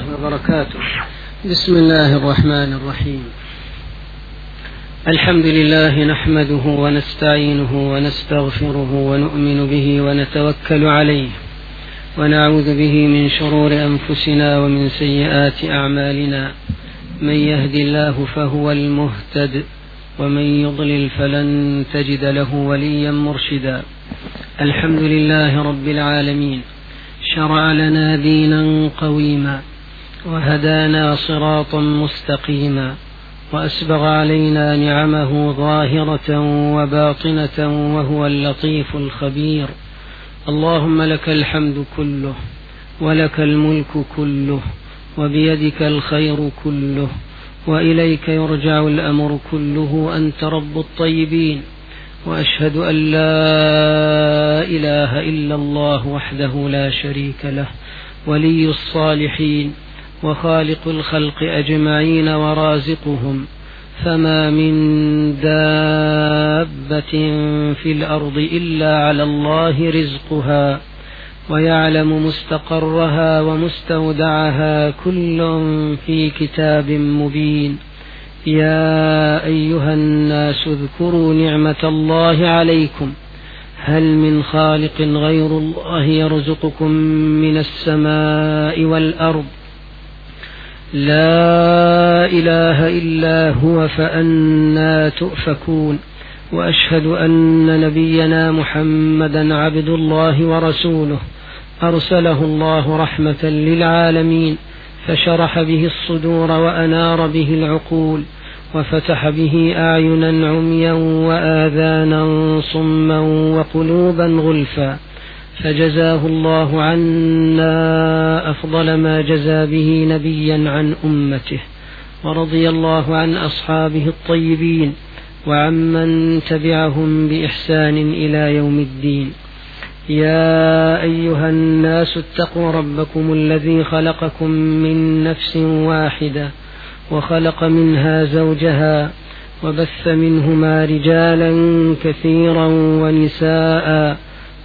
الله وبركاته. بسم الله الرحمن الرحيم. الحمد لله نحمده ونستعينه ونستغفره ونؤمن به ونتوكل عليه. ونعوذ به من شرور أنفسنا ومن سيئات أعمالنا. من يهد الله فهو المهتد ومن يضلل فلن تجد له وليا مرشدا. الحمد لله رب العالمين. شرع لنا دينا قويما. وهدانا صراطا مستقيما وأسبغ علينا نعمه ظاهرة وباطنة وهو اللطيف الخبير. اللهم لك الحمد كله ولك الملك كله وبيدك الخير كله وإليك يرجع الأمر كله. انت رب الطيبين. وأشهد أن لا إله إلا الله وحده لا شريك له. ولي الصالحين. وخالق الخلق أجمعين ورازقهم فما من دابة في الأرض إلا على الله رزقها ويعلم مستقرها ومستودعها كل في كتاب مبين يا أيها الناس اذكروا نعمة الله عليكم هل من خالق غير الله يرزقكم من السماء والأرض لا إله إلا هو فأنا تؤفكون وأشهد أن نبينا محمدا عبد الله ورسوله أرسله الله رحمة للعالمين فشرح به الصدور وأنار به العقول وفتح به اعينا عميا واذانا صما وقلوبا غلفا فجزاه الله عنا أفضل ما جزى به نبيا عن أمته ورضي الله عن أصحابه الطيبين وعمن تبعهم بإحسان إلى يوم الدين. يا أيها الناس اتقوا ربكم الذي خلقكم من نفس واحدة وخلق منها زوجها وبث منهما رجالا كثيرا ونساء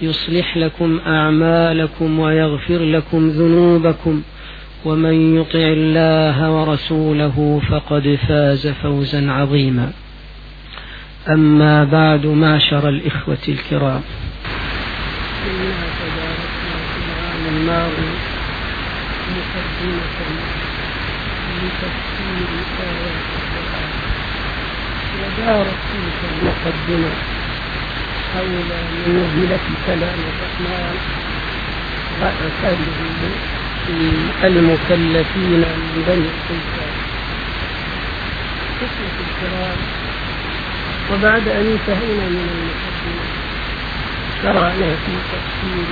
يصلح لكم أعمالكم ويغفر لكم ذنوبكم ومن يطع الله ورسوله فقد فاز فوزا عظيما. أما بعد معشر الإخوة الكرام. الماضي مقدمة لتفسير آيات القرآن. ودارت تلك المقدمة. حول منزلة كلام الرحمن في المكلفين من بني الإنسان إخوة الكرام وبعد أن انتهينا من المقدمة شرعنا في تفسير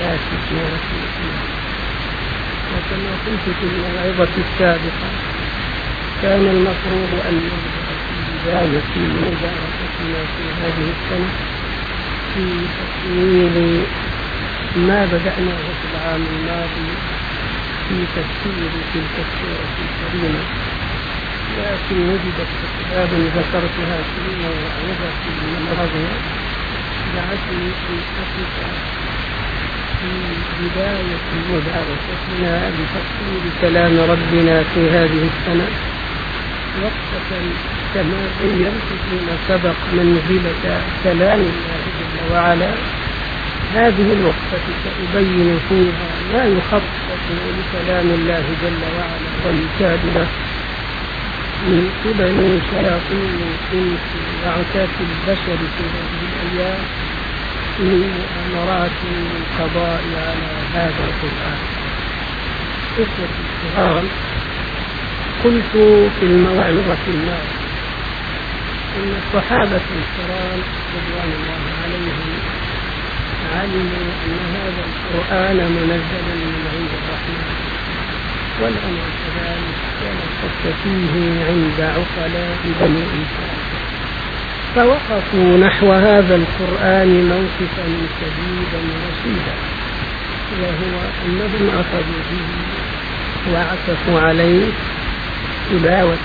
آيات سورة الإسلام وكما قلت في الموعظة السابقة كان المفروض أن نبدأ في بداية مدارستنا في هذه السنة في تكميل ما بدأناه في العام الماضي في تفسير تلك السورة الكريمة لكن وجدت أسباب ذكرتها في موعظة الماضية دعتني أن أقف في بداية مدارستنا لتفسير كلام ربنا في هذه السنة وقفة كما بينت فيما سبق منزلة كلام الله جل وعلا. هذه الوقفة سأبين فيها ما يخطط لكلام الله جل وعلا والكاد له من قبل شياطين الإنس وعتاة البشر في هذه الأيام من مؤامرات القضاء على هذا القرآن. إخوة الكرام قلت في الموعظة الماضية أن الصحابة الكرام رضوان الله عليهم علموا أن هذا القرآن منزل من عند الرحمن. والأمر كذلك ولقد فيه عند عقلاء بني إسرائيل. فوقفوا نحو هذا القرآن موقفا شديدا رشيدا وهو أنهم أخذوا به وعكفوا عليه تلاوة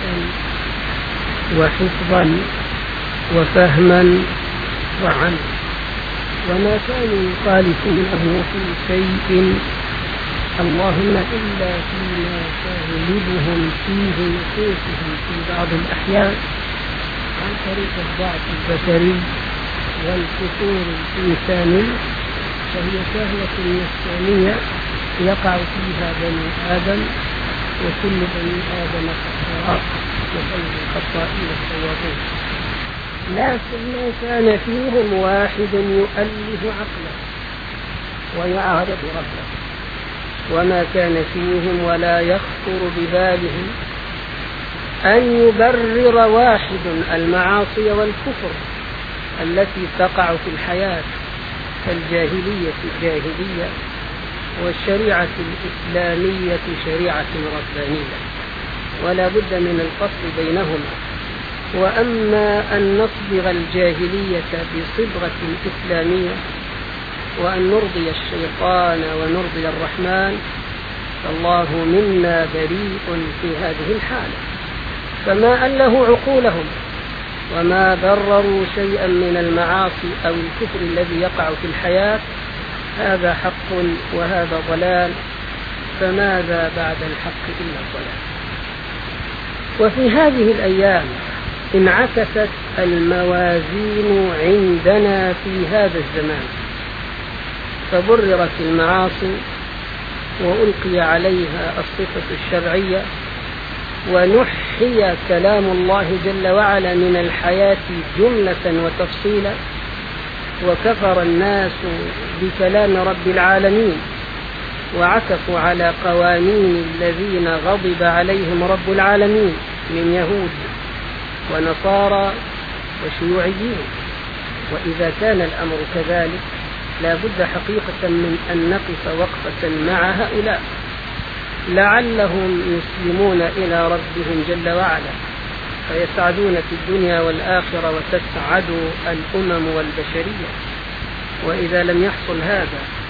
وحفظا وفهما وعملا. وما كانوا يخالفونه في شيء اللهم إلا فيما تغلبهم فيه نفوسهم في بعض الأحيان عن طريق الضعف البشري والفتور الإنساني فهي شهوة نفسانية يقع فيها بني آدم وكل بني آدم خطاء وخير الخطائين التوابون لكن ما كان فيهم واحد يؤلف عقله ويعرض ربه. وما كان فيهم ولا يخطر ببالهم أن يبرر واحد المعاصي والكفر التي تقع في الحياة كالجاهلية جاهلية والشريعة الإسلامية شريعة ربانية. ولا بد من الفصل بينهما وأما أن نصبغ الجاهلية بصبغة إسلامية وأن نرضي الشيطان ونرضي الرحمن فالله منا بريء في هذه الحالة. فما أله عقولهم وما برروا شيئا من المعاصي أو الكفر الذي يقع في الحياة هذا حق وهذا ضلال فماذا بعد الحق إلا الضلال؟ وفي هذه الأيام انعكست الموازين عندنا في هذا الزمان فبررت المعاصي وألقي عليها الصفة الشرعية ونحي كلام الله جل وعلا من الحياة جملة وتفصيلا وكفر الناس بكلام رب العالمين. وعكفوا على قوانين الذين غضب عليهم رب العالمين من يهود ونصارى وشيوعيين. وإذا كان الأمر كذلك لا بد حقيقة من أن نقف وقفة مع هؤلاء. لعلهم يسلمون إلى ربهم جل وعلا. فيسعدون في الدنيا والآخرة وتسعد الأمم والبشرية. وإذا لم يحصل هذا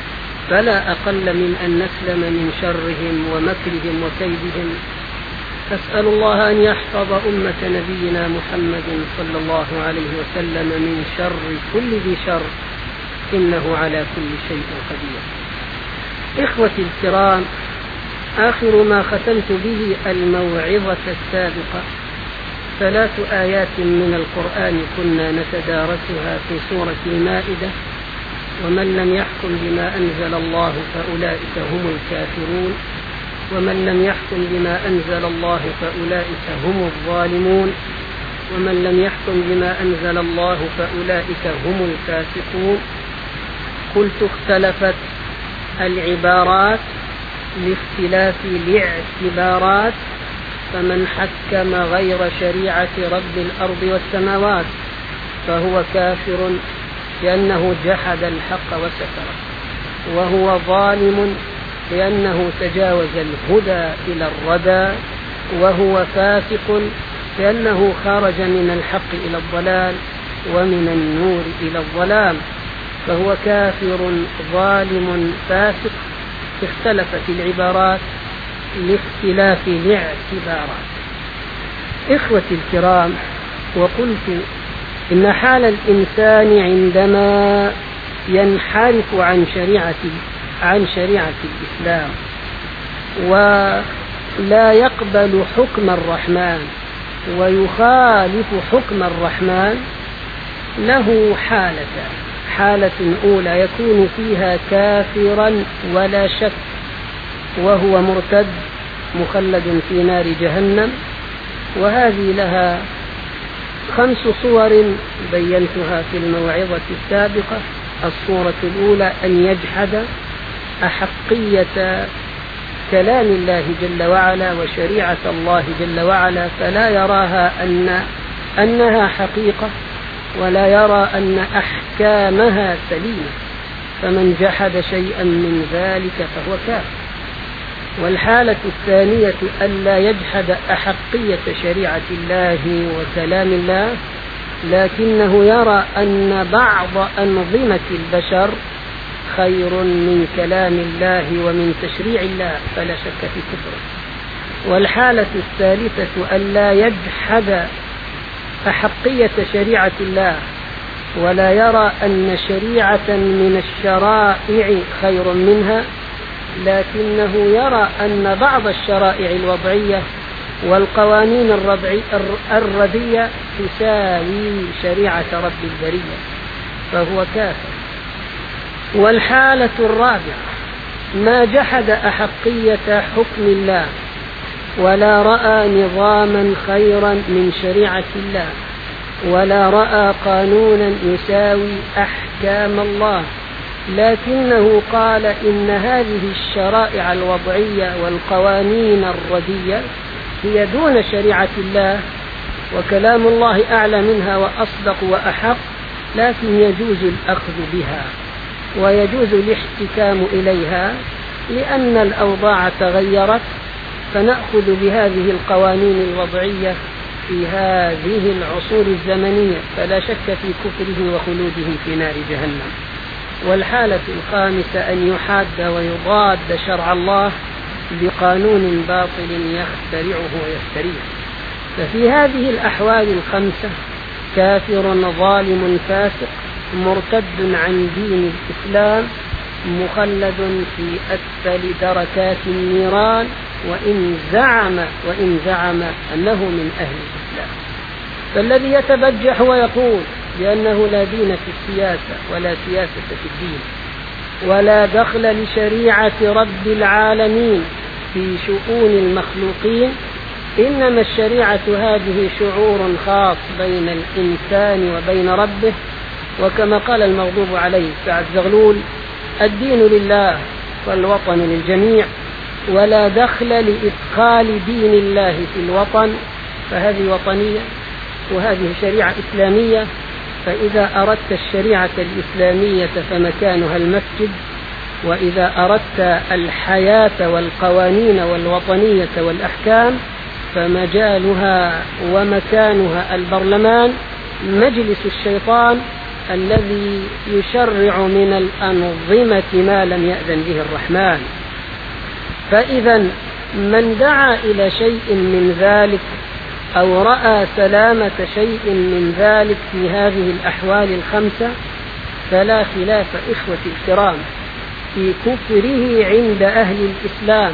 فلا أقل من أن نسلم من شرهم ومكرهم وكيدهم. أسأل الله أن يحفظ أمة نبينا محمد صلى الله عليه وسلم من شر كل ذي شر. إنه على كل شيء قدير. إخوتي الكرام آخر ما ختمت به الموعظة السابقة. ثلاث آيات من القرآن كنا نتدارسها في سورة المائدة. ومن لم يحكم بما أنزل الله فأولئك هم الكافرون. ومن لم يحكم بما أنزل الله فأولئك هم الظالمون. ومن لم يحكم بما أنزل الله فأولئك هم الفاسقون. قلت اختلفت العبارات لاختلاف الاعتبارات فمن حكم غير شريعة رب الأرض والسماوات فهو كافر. لأنه جحد الحق وستره وهو ظالم لأنه تجاوز الهدى إلى الردى وهو فاسق لأنه خرج من الحق إلى الضلال ومن النور إلى الظلام فهو كافر ظالم فاسق اختلفت العبارات لاختلاف الاعتبارات. إخوتي الكرام وقلت إن حال الإنسان عندما ينحرف عن شريعة عن شريعة الإسلام ولا يقبل حكم الرحمن ويخالف حكم الرحمن له حالتان حالة أولى يكون فيها كافرا ولا شك وهو مرتد مخلد في نار جهنم وهذه لها خمس صور بينتها في الموعظة السابقة. الصورة الأولى أن يجحد أحقية كلام الله جل وعلا وشريعة الله جل وعلا فلا يراها أن أنها حقيقة ولا يرى أن أحكامها سليمة. فمن جحد شيئا من ذلك فهو كافر. والحالة الثانية ألا يجحد أحقية شريعة الله وكلام الله لكنه يرى أن بعض أنظمة البشر خير من كلام الله ومن تشريع الله فلا شك في كفره. والحالة الثالثة ألا يجحد أحقية شريعة الله ولا يرى أن شريعة من الشرائع خير منها لكنه يرى أن بعض الشرائع الوضعية والقوانين الردية تساوي شريعة رب البرية فهو كافر. والحالة الرابعة ما جحد أحقية حكم الله ولا رأى نظاما خيرا من شريعة الله ولا رأى قانونا يساوي أحكام الله. لكنه قال إن هذه الشرائع الوضعية والقوانين الردية هي دون شريعة الله وكلام الله أعلى منها وأصدق وأحق لكن يجوز الأخذ بها ويجوز الاحتكام إليها لأن الأوضاع تغيرت فنأخذ بهذه القوانين الوضعية في هذه العصور الزمنية فلا شك في كفره وخلوده في نار جهنم. والحالة الخامسة أن يحاد ويضاد شرع الله بقانون باطل يخترعه ويفتريه ففي هذه الأحوال الخمسة كافر ظالم فاسق مرتد عن دين الإسلام مخلد في أسفل دركات النيران وإن زعم وإن زعم أنه من أهل الإسلام. فالذي يتبجح ويقول بأنه لا دين في السياسة ولا سياسة في الدين ولا دخل لشريعة رب العالمين في شؤون المخلوقين. إنما الشريعة هذه شعور خاص بين الإنسان وبين ربه. وكما قال المغضوب عليه سعد زغلول الدين لله والوطن للجميع ولا دخل لإدخال دين الله في الوطن. فهذه وطنية وهذه شريعة إسلامية. فإذا أردت الشريعة الإسلامية فمكانها المسجد وإذا أردت الحياة والقوانين والوطنية والأحكام فمجالها ومكانها البرلمان مجلس الشيطان الذي يشرع من الأنظمة ما لم يأذن به الرحمن. فإذا من دعا إلى شيء من ذلك أو رأى سلامة شيء من ذلك في هذه الأحوال الخمسة فلا خلاف إخوة الكرام. في كفره عند أهل الإسلام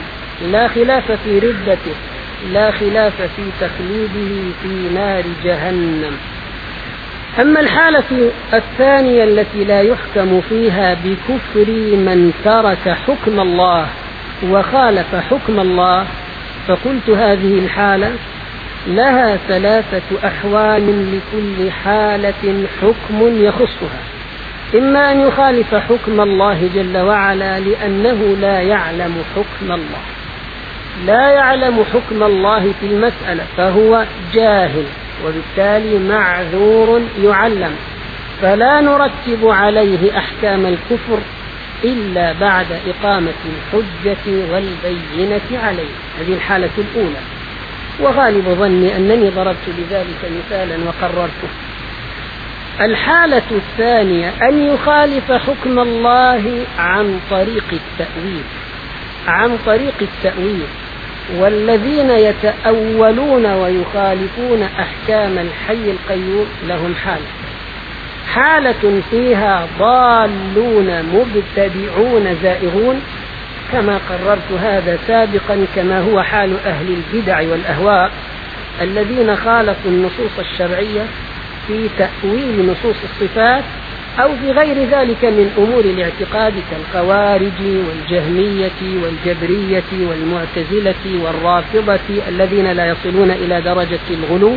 لا خلاف في ردته لا خلاف في تخليده في نار جهنم. أما الحالة الثانية التي لا يحكم فيها بكفر من ترك حكم الله وخالف حكم الله فقلت هذه الحالة لها ثلاثة أحوال لكل حالة حكم يخصها. إما أن يخالف حكم الله جل وعلا لأنه لا يعلم حكم الله. لا يعلم حكم الله في المسألة فهو جاهل وبالتالي معذور يعلم. فلا نرتب عليه أحكام الكفر إلا بعد إقامة الحجة والبينة عليه. هذه الحالة الأولى. وغالب ظني أنني ضربت بذلك مثالا وقررته. الحالة الثانية أن يخالف حكم الله عن طريق التأويل. عن طريق التأويل. والذين يتأولون ويخالفون أحكام الحي القيوم لهم حالة. حالة فيها ضالون مبتدعون زائغون كما قررت هذا سابقا كما هو حال أهل البدع والأهواء الذين خالفوا النصوص الشرعية في تأويل نصوص الصفات أو في غير ذلك من أمور الاعتقاد كالخوارج والجهمية والجبرية والمعتزلة والرافضة الذين لا يصلون إلى درجة الغلو.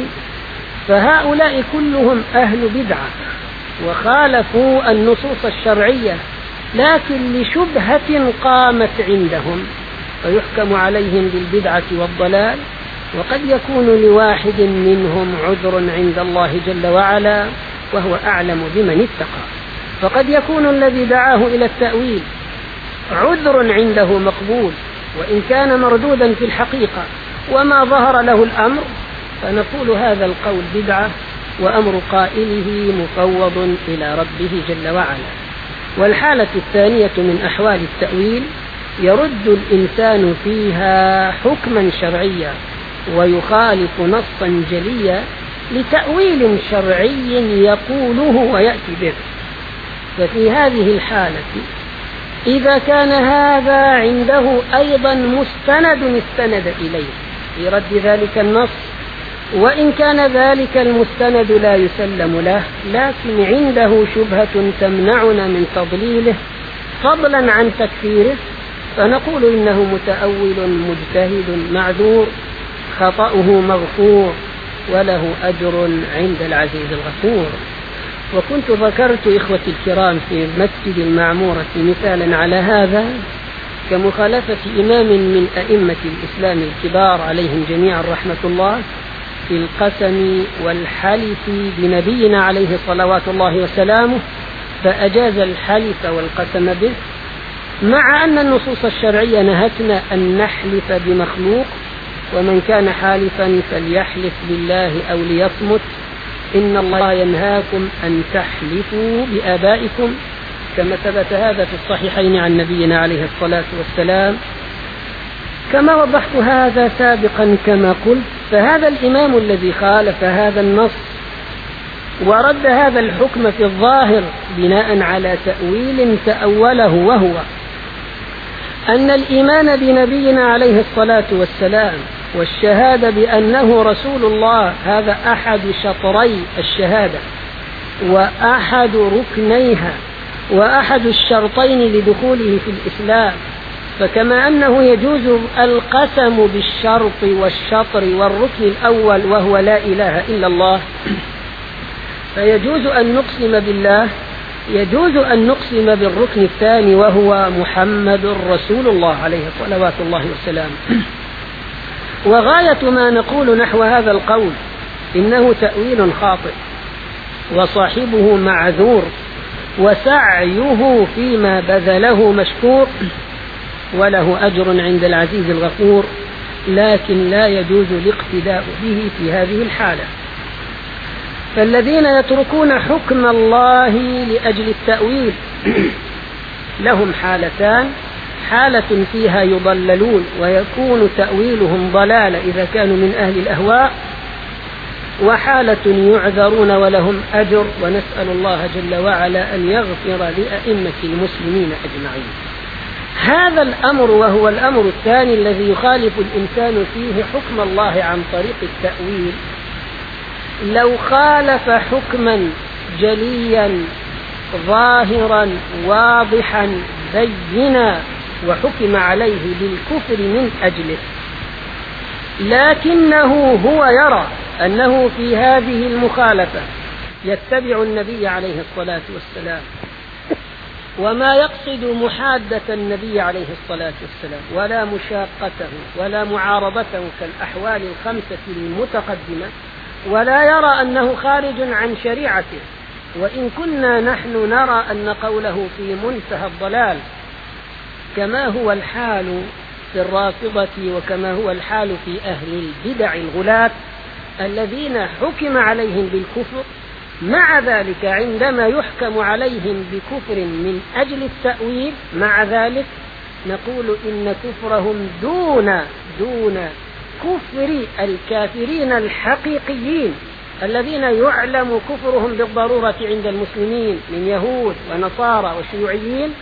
فهؤلاء كلهم أهل بدعة وخالفوا النصوص الشرعية لكن لشبهة قامت عندهم فيحكم عليهم بالبدعة والضلال وقد يكون لواحد منهم عذر عند الله جل وعلا وهو أعلم بمن اتقى. فقد يكون الذي دعاه إلى التأويل عذر عنده مقبول وإن كان مردودا في الحقيقة وما ظهر له الأمر فنقول هذا القول بدعة وأمر قائله مفوض إلى ربه جل وعلا. والحالة الثانية من أحوال التأويل يرد الإنسان فيها حكما شرعيا ويخالف نصا جليا لتأويل شرعي يقوله ويأتي به. ففي هذه الحالة إذا كان هذا عنده أيضا مستند استند إليه. في رد ذلك النص وإن كان ذلك المستند لا يسلم له لكن عنده شبهة تمنعنا من تضليله فضلا عن تكفيره فنقول إنه متأول مجتهد معذور خطأه مغفور وله أجر عند العزيز الغفور. وكنت ذكرت إخوتي الكرام في مسجد المعمورة مثالا على هذا كمخالفة إمام من أئمة الإسلام الكبار عليهم جميعا رحمة الله القسم والحلف بنبينا عليه صلوات الله وسلامه فأجاز الحلف والقسم به. مع أن النصوص الشرعية نهتنا أن نحلف بمخلوق ومن كان حالفا فليحلف بالله أو ليصمت. إن الله ينهاكم أن تحلفوا بآبائكم كما ثبت هذا في الصحيحين عن نبينا عليه الصلاة والسلام. كما وضحت هذا سابقا كما قلت فهذا الإمام الذي خالف هذا النص ورد هذا الحكم في الظاهر بناء على تأويل تأوله وهو أن الإيمان بنبينا عليه الصلاة والسلام والشهادة بأنه رسول الله هذا أحد شطري الشهادة وأحد ركنيها وأحد الشرطين لدخوله في الإسلام. فكما أنه يجوز القسم بالشرط والشطر والركن الأول وهو لا إله إلا الله. فيجوز أن نقسم بالله يجوز أن نقسم بالركن الثاني وهو محمد رسول الله عليه صلوات الله والسلام. وغاية ما نقول نحو هذا القول إنه تأويل خاطئ وصاحبه معذور وسعيه فيما بذله مشكور. وله أجر عند العزيز الغفور لكن لا يجوز الاقتداء به في هذه الحالة. فالذين يتركون حكم الله لأجل التأويل لهم حالتان حالة فيها يضللون ويكون تأويلهم ضلالة إذا كانوا من أهل الأهواء وحالة يعذرون ولهم أجر ونسأل الله جل وعلا أن يغفر لأئمة المسلمين أجمعين. هذا الأمر وهو الأمر الثاني الذي يخالف الإنسان فيه حكم الله عن طريق التأويل. لو خالف حكما جليا ظاهرا واضحا بينا وحكم عليه بالكفر من أجله. لكنه هو يرى أنه في هذه المخالفة يتبع النبي عليه الصلاة والسلام. وما يقصد محادة النبي عليه الصلاة والسلام ولا مشاقته ولا معارضته كالأحوال الخمسة المتقدمة ولا يرى أنه خارج عن شريعته. وإن كنا نحن نرى أن قوله في منتهى الضلال كما هو الحال في الرافضة وكما هو الحال في أهل البدع الغلاة الذين حكم عليهم بالكفر مع ذلك عندما يحكم عليهم بكفر من أجل التأويل مع ذلك نقول إن كفرهم دون دون كفر الكافرين الحقيقيين الذين يعلم كفرهم بالضرورة عند المسلمين من يهود ونصارى وشيوعيين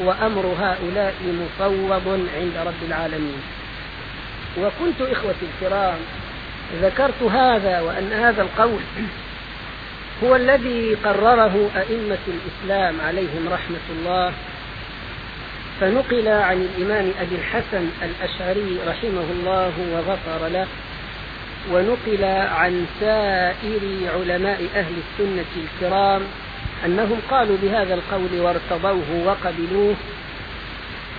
وأمر هؤلاء مفوض عند رب العالمين. وكنت إخوتي الكرام ذكرت هذا وأن هذا القول هو الذي قرره أئمة الإسلام عليهم رحمة الله فنقل عن الإمام أبي الحسن الأشعري رحمه الله وغفر له ونقل عن سائر علماء أهل السنة الكرام أنهم قالوا بهذا القول وارتضوه وقبلوه.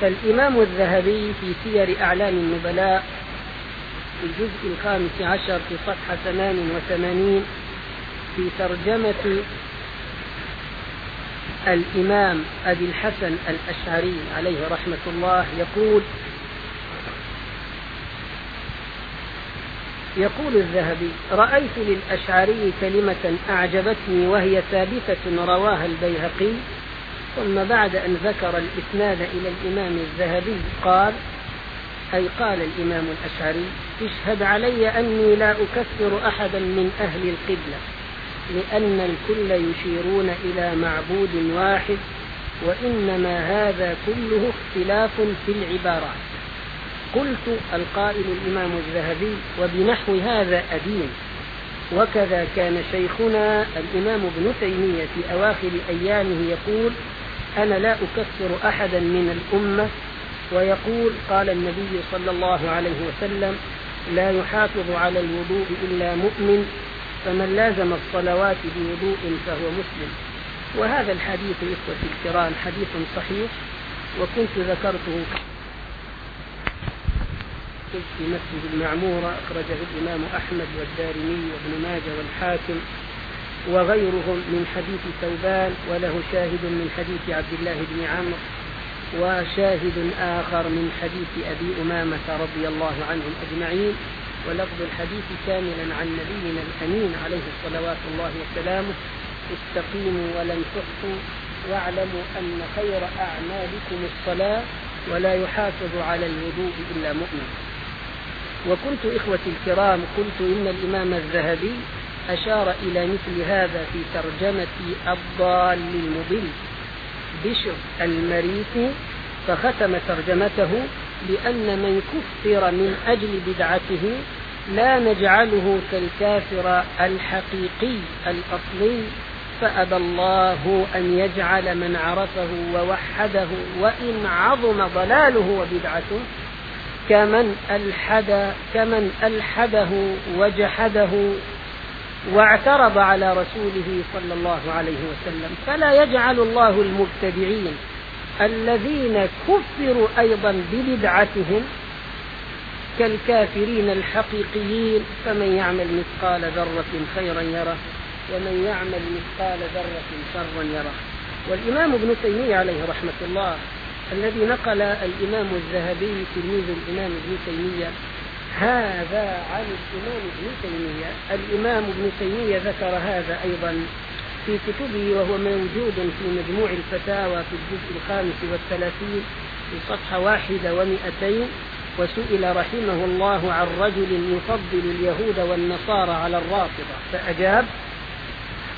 فالإمام الذهبي في سير أعلام النبلاء في الجزء الخامس عشر في صفحة ثمان وثمانين في ترجمة الإمام أبي الحسن الأشعري عليه رحمة الله يقول يقول الذهبي رأيت للأشعري كلمة أعجبتني وهي ثابتة رواها البيهقي ثم بعد أن ذكر الإسناد إلى الإمام الذهبي قال أي قال الإمام الأشعري اشهد علي أني لا أكفر أحدا من أهل القبلة. لأن الكل يشيرون إلى معبود واحد وإنما هذا كله اختلاف في العبارات. قلت القائل الإمام الذهبي وبنحو هذا أدين. وكذا كان شيخنا الإمام ابن تيمية في أواخر أيامه يقول أنا لا أكفر أحدا من الأمة. ويقول قال النبي صلى الله عليه وسلم لا يحافظ على الوضوء إلا مؤمن فمن لازم الصلوات بوضوء فهو مسلم. وهذا الحديث إخوتي الكرام حديث صحيح وكنت ذكرته في مسجد المعمورة أخرجه الإمام أحمد والدارمي وابن ماجه والحاكم وغيرهم من حديث ثوبان وله شاهد من حديث عبد الله بن عمرو وشاهد آخر من حديث أبي أمامة رضي الله عنهم أجمعين. ولفظ الحديث كاملا عن نبينا الأمين عليه صلوات الله وسلامه استقيموا ولن تحصوا واعلموا أن خير أعمالكم الصلاة ولا يحافظ على الوضوء إلا مؤمن. وكنت إخوتي الكرام قلت إن الإمام الذهبي أشار إلى مثل هذا في ترجمة الضال المضل بشر المريثي فختم ترجمته بأن من كفر من أجل بدعته لا نجعله كالكافر الحقيقي الأصلي فأبى الله أن يجعل من عرفه ووحده وإن عظم ضلاله وبدعته كمن ألحد كمن ألحده وجحده واعترض على رسوله صلى الله عليه وسلم. فلا يجعل الله المبتدعين الذين كفروا أيضا ببدعتهم كالكافرين الحقيقيين فمن يعمل مثقال ذرة خيرا يره ومن يعمل مثقال ذرة شرا يره. والإمام ابن تيمية عليه رحمة الله الذي نقل الإمام الذهبي تلميذ الإمام ابن تيمية هذا عن الإمام ابن تيمية. الإمام ابن تيمية ذكر هذا أيضا في كتبه وهو موجود في مجموع الفتاوى في الجزء الخامس والثلاثين في صفحة واحدة ومئتين وسئل رحمه الله عن رجل يفضل اليهود والنصارى على الرافضة فأجاب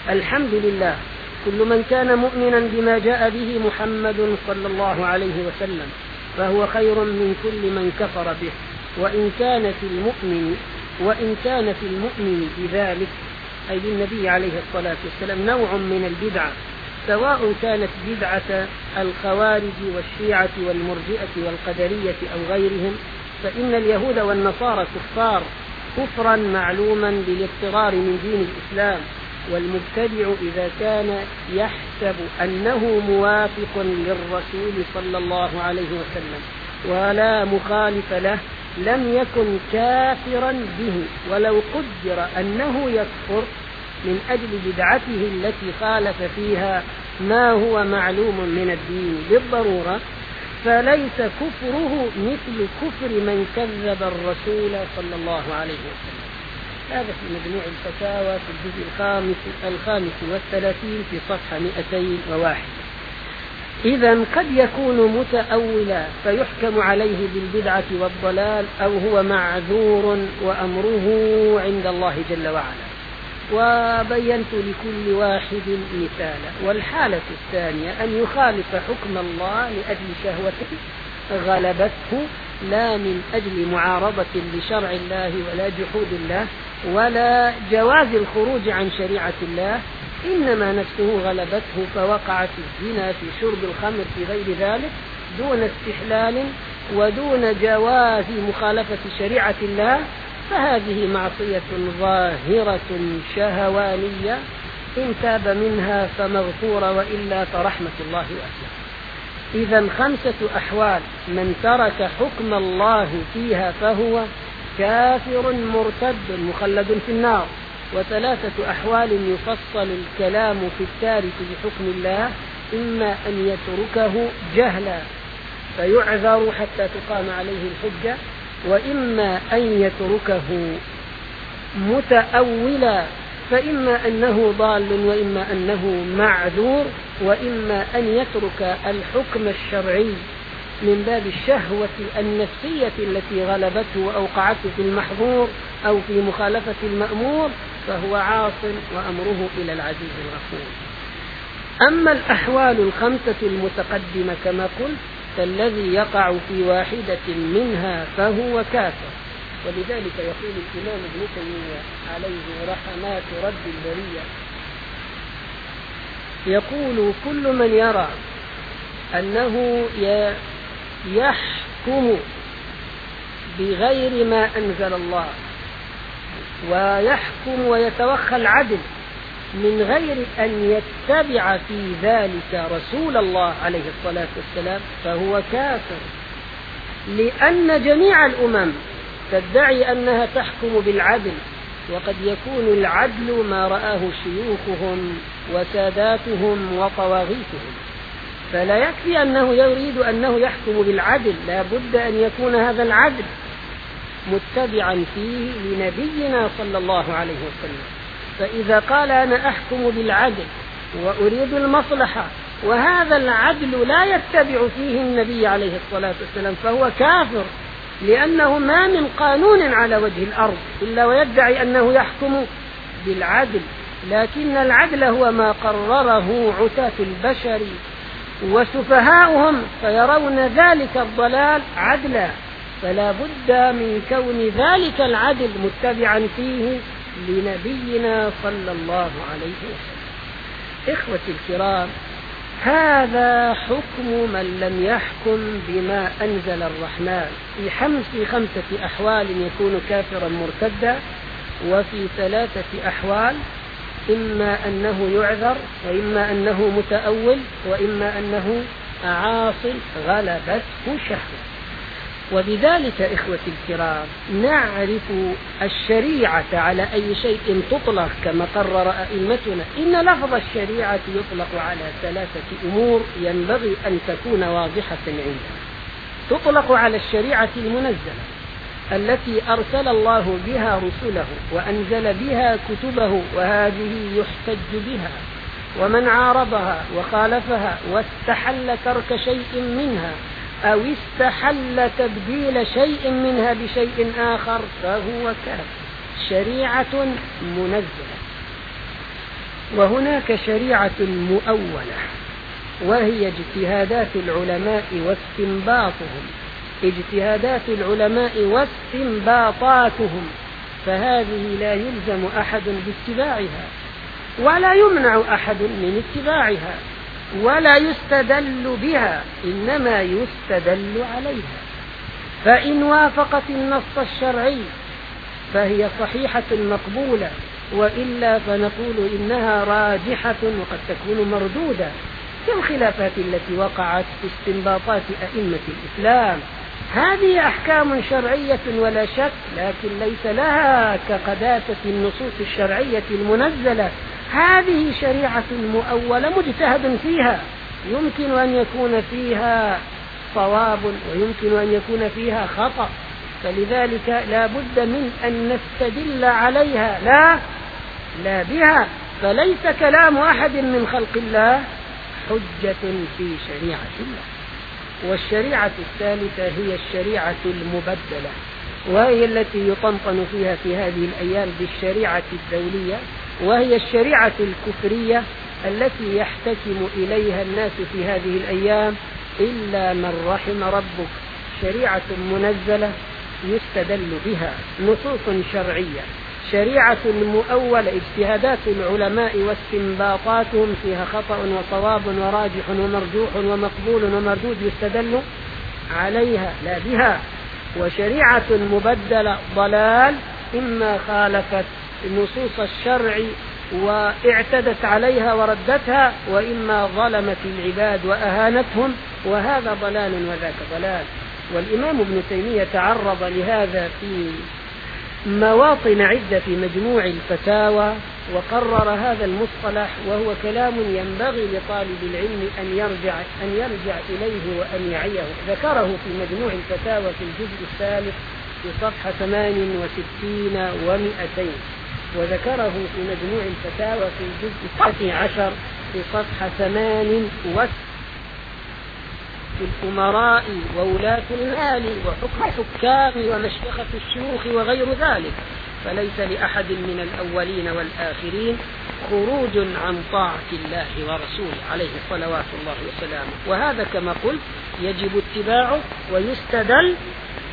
الحمد لله كل من كان مؤمنا بما جاء به محمد صلى الله عليه وسلم فهو خير من كل من كفر به وإن كان في المؤمن وإن كان في المؤمن بذلك أي للنبي عليه الصلاة والسلام نوع من البدعة سواء كانت بدعة الخوارج والشيعة والمرجئة والقدرية أو غيرهم فإن اليهود والنصارى كفار كفرا معلوما بالاضطرار من دين الإسلام والمبتدع إذا كان يحسب أنه موافق للرسول صلى الله عليه وسلم ولا مخالف له لم يكن كافرا به ولو قدر أنه يكفر من أجل بدعته التي خالف فيها ما هو معلوم من الدين بالضرورة فليس كفره مثل كفر من كذب الرسول صلى الله عليه وسلم. هذا في مجموع الفتاوى في الجزء الخامس الخامس والثلاثين في صفحة 201 إذا قد يكون متأولا فيحكم عليه بالبدعة والضلال أو هو معذور وأمره عند الله جل وعلا. وبينت لكل واحد مثالا والحالة الثانية أن يخالف حكم الله لأجل شهوته غلبته لا من أجل معارضة لشرع الله ولا جحود الله ولا جواز الخروج عن شريعة الله إنما نفسه غلبته فوقع في الزنا في شرب الخمر في غير ذلك دون استحلال ودون جواز مخالفة شريعة الله فهذه معصية ظاهرة شهوانية إن تاب منها فمغفورة وإلا فرحمة الله واسعة إذا خمسة أحوال من ترك حكم الله فيها فهو كافر مرتد مخلد في النار. وثلاثة أحوال يفصل الكلام في التارك بحكم الله إما أن يتركه جهلا فيعذر حتى تقام عليه الحجة وإما أن يتركه متأولا فإما أنه ضال وإما أنه معذور وإما أن يترك الحكم الشرعي من باب الشهوة النفسية التي غلبته وأوقعته في المحظور أو في مخالفة المأمور فهو عاص وأمره إلى العزيز الغفور. أما الأحوال الخمسة المتقدمة كما قلت فالذي يقع في واحدة منها فهو كافر. ولذلك يقول الإمام ابن تيمية عليه رحمات رب البرية يقول كل من يرى أنه يحكم بغير ما أنزل الله ويحكم ويتوخى العدل من غير أن يتبع في ذلك رسول الله عليه الصلاة والسلام فهو كافر. لأن جميع الأمم تدعي أنها تحكم بالعدل وقد يكون العدل ما رآه شيوخهم وساداتهم وطواغيتهم. فلا يكفي أنه يريد أنه يحكم بالعدل لا بد أن يكون هذا العدل. متبعا فيه لنبينا صلى الله عليه وسلم. فإذا قال أنا أحكم بالعدل وأريد المصلحة وهذا العدل لا يتبع فيه النبي عليه الصلاة والسلام فهو كافر لأنه ما من قانون على وجه الأرض إلا ويدعي أنه يحكم بالعدل. لكن العدل هو ما قرره عتاة البشر وسفهاؤهم فيرون ذلك الضلال عدلا. فلا بد من كون ذلك العدل متبعا فيه لنبينا صلى الله عليه وسلم. إخوتي الكرام هذا حكم من لم يحكم بما أنزل الرحمن. في حمس خمسة أحوال يكون كافرا مرتدا وفي ثلاثة أحوال إما أنه يعذر وإما أنه متأول وإما أنه عاص غلبته شهوة. وبذلك إخوتي الكرام نعرف الشريعة على أي شيء تطلق كما قرر أئمتنا. إن لفظ الشريعة يطلق على ثلاثة أمور ينبغي أن تكون واضحة عندنا. تطلق على الشريعة المنزلة التي أرسل الله بها رسله وأنزل بها كتبه وهذه يحتج بها ومن عارضها وخالفها واستحل ترك شيء منها أو استحل تبديل شيء منها بشيء آخر فهو كافر. شريعة منزلة. وهناك شريعة مؤولة وهي اجتهادات العلماء واستنباطهم. اجتهادات العلماء واستنباطاتهم فهذه لا يلزم أحد باتباعها ولا يمنع أحد من اتباعها. ولا يستدل بها إنما يستدل عليها. فإن وافقت النص الشرعي فهي صحيحة مقبولة وإلا فنقول إنها راجحة وقد تكون مردودة كالخلافات التي وقعت في استنباطات أئمة الإسلام. هذه أحكام شرعية ولا شك لكن ليس لها كقداسة النصوص الشرعية المنزلة. هذه شريعة مؤولة مجتهد فيها. يمكن أن يكون فيها صواب ويمكن أن يكون فيها خطأ. فلذلك لا بد من أن نستدل عليها. لا لا بها. فليس كلام أحد من خلق الله حجة في شريعة الله. والشريعة الثالثة هي الشريعة المبدلة وهي التي يطنطن فيها في هذه الأيام بالشريعة الدولية. وهي الشريعة الكفرية التي يحتكم إليها الناس في هذه الأيام إلا من رحم ربك. شريعة منزلة يستدل بها. نصوص شرعية. شريعة مؤولة. اجتهادات العلماء واستنباطاتهم فيها خطأ وصواب وراجح ومرجوح ومقبول ومردود يستدل عليها. لا بها. وشريعة مبدلة ضلال. إما خالفت نصوص الشرع واعتدت عليها وردتها وإما ظلمت العباد وأهانتهم وهذا ضلال وذاك ضلال. والإمام ابن تيمية تعرض لهذا في مواطن عدة في مجموع الفتاوى وقرر هذا المصطلح وهو كلام ينبغي لطالب العلم أن يرجع أن يرجع إليه وأن يعيه. ذكره في مجموع الفتاوى في الجزء الثالث في صفحة ثمان وستين ومئتين. وذكره في مجموع الفتاوى في الجزء الثاني عشر في صفحة ثمان في الأمراء وولاة المال وحكم الحكام ومشيخة الشيوخ وغير ذلك. فليس لأحد من الأولين والآخرين خروج عن طاعة الله ورسوله عليه صلوات الله وسلامه. وهذا كما قلت يجب اتباعه ويستدل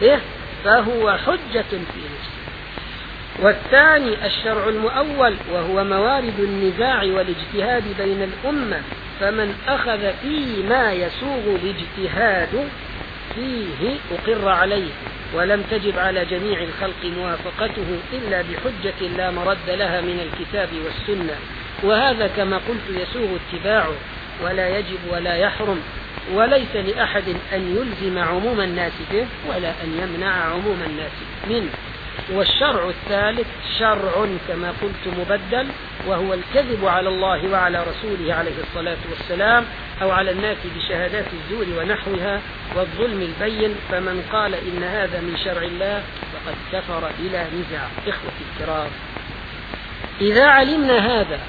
به فهو حجة في والثاني الشرع المؤول وهو موارد النزاع والاجتهاد بين الأمة فمن أخذ فيما يسوغ الاجتهاد فيه أقر عليه ولم تجب على جميع الخلق موافقته إلا بحجة لا مرد لها من الكتاب والسنة. وهذا كما قلت يسوغ اتباعه ولا يجب ولا يحرم وليس لأحد أن يلزم عموم الناس به ولا أن يمنع عموم الناس منه. والشرع الثالث شرع كما قلت مبدل وهو الكذب على الله وعلى رسوله عليه الصلاة والسلام أو على الناس بشهادات الزور ونحوها والظلم البين فمن قال إن هذا من شرع الله فقد كفر بلا نزاع إخوتي الكرام إذا علمنا هذا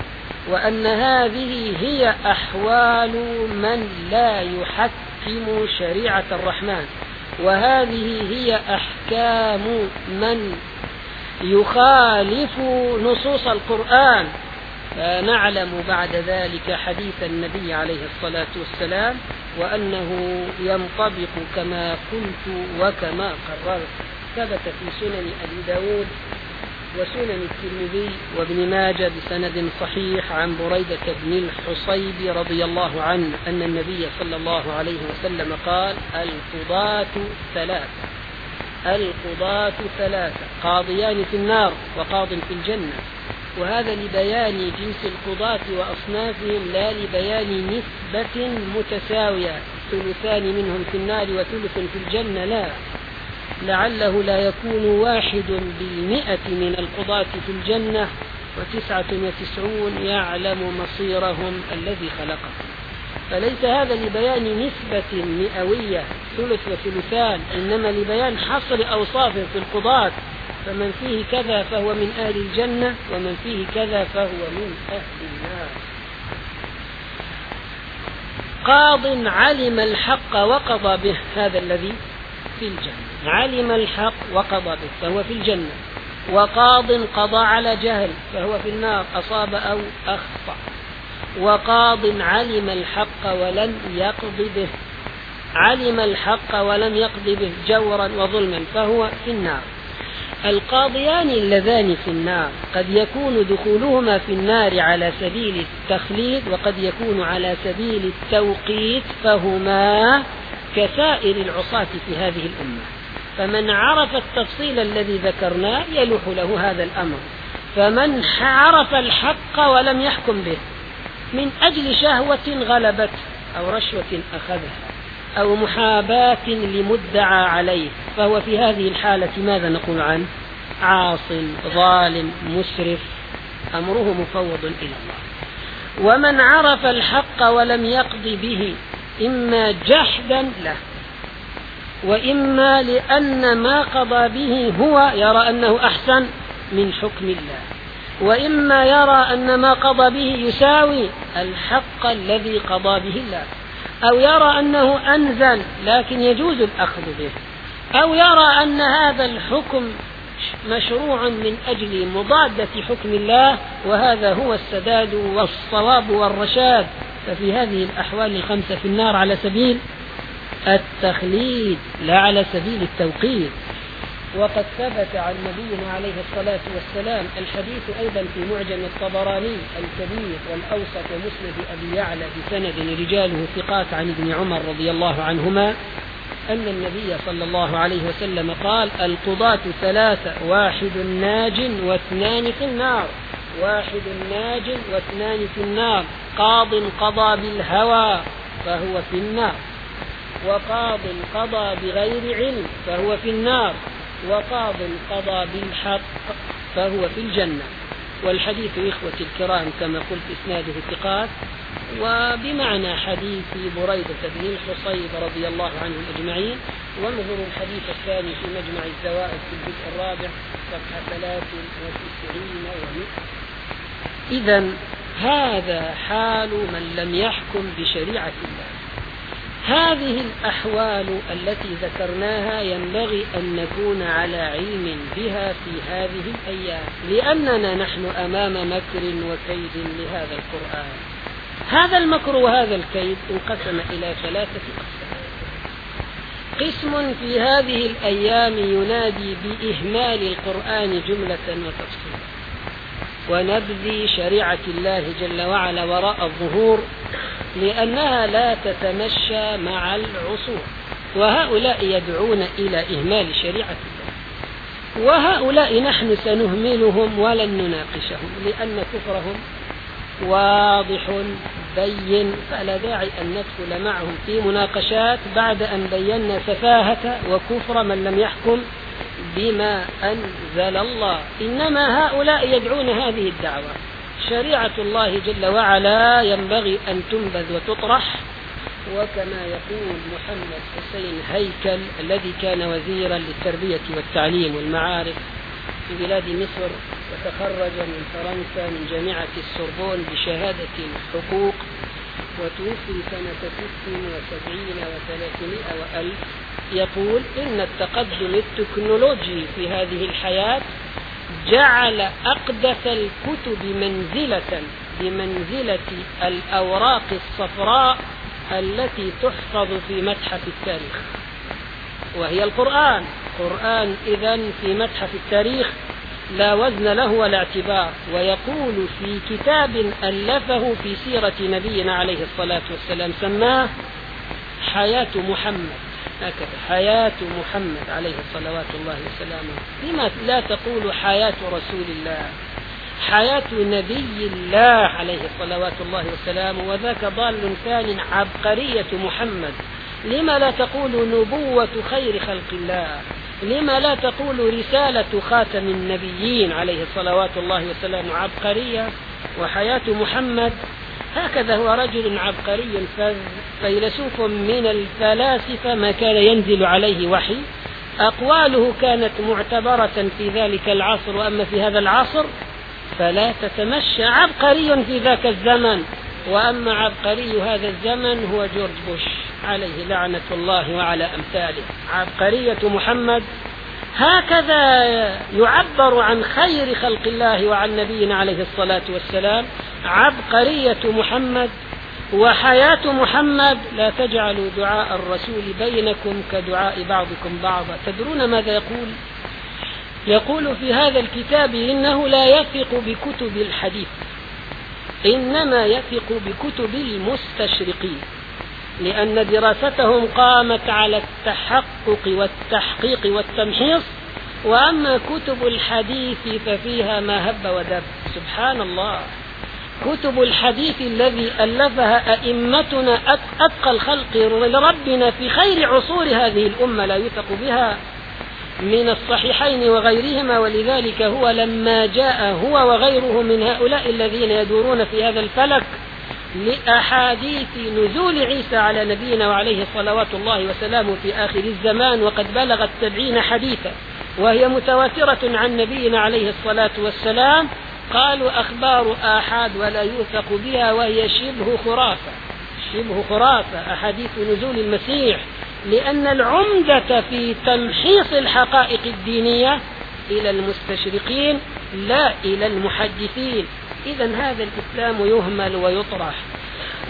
وأن هذه هي أحوال من لا يحكم شريعة الرحمن وهذه هي أحكام من يخالف نصوص القرآن. فنعلم بعد ذلك حديث النبي عليه الصلاة والسلام وأنه ينطبق كما قلت وكما قررت. ثبت في سنن أبي داود وسنن الترمذي وابن ماجه بسند صحيح عن بريدة بن الحصيب رضي الله عنه أن النبي صلى الله عليه وسلم قال القضاة ثلاثة. القضاة ثلاثة. قاضيان في النار وقاض في الجنة. وهذا لبيان جنس القضاة وأصنافهم لا لبيان نسبة متساوية. ثلثان منهم في النار وثلث في الجنة لا. لعله لا يكون واحد بالمئة من القضاة في الجنة وتسعة وتسعون يعلم مصيرهم الذي خلقهم. فليس هذا لبيان نسبة مئوية ثلث وثلثان إنما لبيان حصر أوصاف في القضاة. فمن فيه كذا فهو من أهل الجنة ومن فيه كذا فهو من أهل النار. قاض علم الحق وقضى به هذا الذي في الجنة. علم الحق وقضى به فهو في الجنة. وقاض قضى على جهل فهو في النار أصاب أو أخطأ. وقاض علم الحق ولم يقض به علم الحق ولم يقض به جورا وظلما فهو في النار. القاضيان اللذان في النار قد يكون دخولهما في النار على سبيل التخليد وقد يكون على سبيل التوقيت فهما كسائر العصاة في هذه الأمة. فمن عرف التفصيل الذي ذكرناه يلوح له هذا الأمر. فمن عرف الحق ولم يحكم به من أجل شهوة غلبت أو رشوة أخذها أو محاباة لمدعى عليه. فهو في هذه الحالة ماذا نقول عنه؟ عاص ظالم مسرف. أمره مفوض إلى الله. ومن عرف الحق ولم يقض به إما جحدا له. وإما لأن ما قضى به هو يرى أنه أحسن من حكم الله. وإما يرى أن ما قضى به يساوي الحق الذي قضى به الله. أو يرى أنه أنزل لكن يجوز الأخذ به. أو يرى أن هذا الحكم مشروع من أجل مضادة حكم الله وهذا هو السداد والصواب والرشاد. ففي هذه الأحوال الخمسة في النار على سبيل التخليد لا على سبيل التوقيت. وقد ثبت عن نبينا عليه الصلاة والسلام الحديث أيضا في معجم الطبراني الكبير والأوسط ومسند أبي يعلى بسند رجاله ثقات عن ابن عمر رضي الله عنهما أن النبي صلى الله عليه وسلم قال القضاة ثلاثة واحد ناج واثنان في النار. واحد ناج واثنان في النار. قاض قضى بالهوى فهو في النار. وقاض قضى بغير علم فهو في النار وقاض قضى بالحق فهو في الجنة. والحديث إخوتي الكرام كما قلت إسناده ثقات. وبمعنى حديث بريدة بن الحصيب رضي الله عنهم أجمعين وانظروا الحديث الثاني في مجمع الزوائد في الجزء الرابع صفحة 93 ومئة. إذا هذا حال من لم يحكم بشريعة الله. هذه الأحوال التي ذكرناها ينبغي أن نكون على علم بها في هذه الأيام لأننا نحن أمام مكر وكيد لهذا القرآن. هذا المكر وهذا الكيد انقسم إلى ثلاثة أقسام. قسم في هذه الأيام ينادي بإهمال القرآن جملة وتفصيلا. ونبذ شريعة الله جل وعلا وراء الظهور لأنها لا تتمشى مع العصور. وهؤلاء يدعون إلى إهمال شريعة الله. وهؤلاء نحن سنهملهم ولن نناقشهم لأن كفرهم واضح بين. فلا داعي أن ندخل معهم في مناقشات بعد أن بينا سفاهة وكفر من لم يحكم بما أنزل الله. إنما هؤلاء يدعون هذه الدعوة. شريعة الله جل وعلا ينبغي أن تنبذ وتطرح وكما يقول محمد حسين هيكل الذي كان وزيرا للتربية والتعليم والمعارف في بلاد مصر وتخرج من فرنسا من جامعة السوربون بشهادة الحقوق وتوفي سنة ست وسبعين وثلاثمائة وألف يقول إن التقدم التكنولوجي في هذه الحياة جعل أقدس الكتب منزلة بمنزلة الأوراق الصفراء التي تحفظ في متحف التاريخ. وهي القرآن. قرآن إذا في متحف التاريخ لا وزن له ولا اعتبار. ويقول في كتاب ألفه في سيرة نبينا عليه الصلاة والسلام سماه حياة محمد. هكذا. حياة محمد عليه الصلوات الله وسلامه لما لا تقول حياة رسول الله؟ حياة نبي الله عليه الصلوات الله وسلامه وذاك ضال ثان عبقرية محمد. لما لا تقول نبوة خير خلق الله؟ لما لا تقول رسالة خاتم النبيين عليه الصلوات الله وسلامه عبقرية؟ وحياة محمد هكذا هو رجل عبقري فيلسوف من الفلاسفة ما كان ينزل عليه وحي. أقواله كانت معتبرة في ذلك العصر وأما في هذا العصر فلا تتمشى. عبقري في ذاك الزمن وأما عبقري هذا الزمن هو جورج بوش عليه لعنة الله وعلى أمثاله. عبقرية محمد. هكذا يعبر عن خير خلق الله وعن نبينا عليه الصلاة والسلام. عبقرية محمد وحياة محمد. لا تجعلوا دعاء الرسول بينكم كدعاء بعضكم بعضا. تدرون ماذا يقول؟ يقول في هذا الكتاب إنه لا يثق بكتب الحديث إنما يثق بكتب المستشرقين لأن دراستهم قامت على التحقق والتحقيق والتمحيص. وأما كتب الحديث ففيها ما هب ودب. سبحان الله. كتب الحديث الذي ألفها أئمتنا أتقى الخلق لربنا في خير عصور هذه الأمة لا يثق بها من الصحيحين وغيرهما ولذلك هو لما جاء هو وغيره من هؤلاء الذين يدورون في هذا الفلك لأحاديث نزول عيسى على نبينا وعليه صلوات الله وسلامه في آخر الزمان وقد بلغت سبعين حديثا وهي متواترة عن نبينا عليه الصلاة والسلام قالوا أخبار آحاد ولا يوثق بها وهي شبه خرافة. شبه خرافة أحاديث نزول المسيح. لأن العمدة في تمحيص الحقائق الدينية إلى المستشرقين لا إلى المحدثين. إذا هذا الإسلام يهمل ويطرح.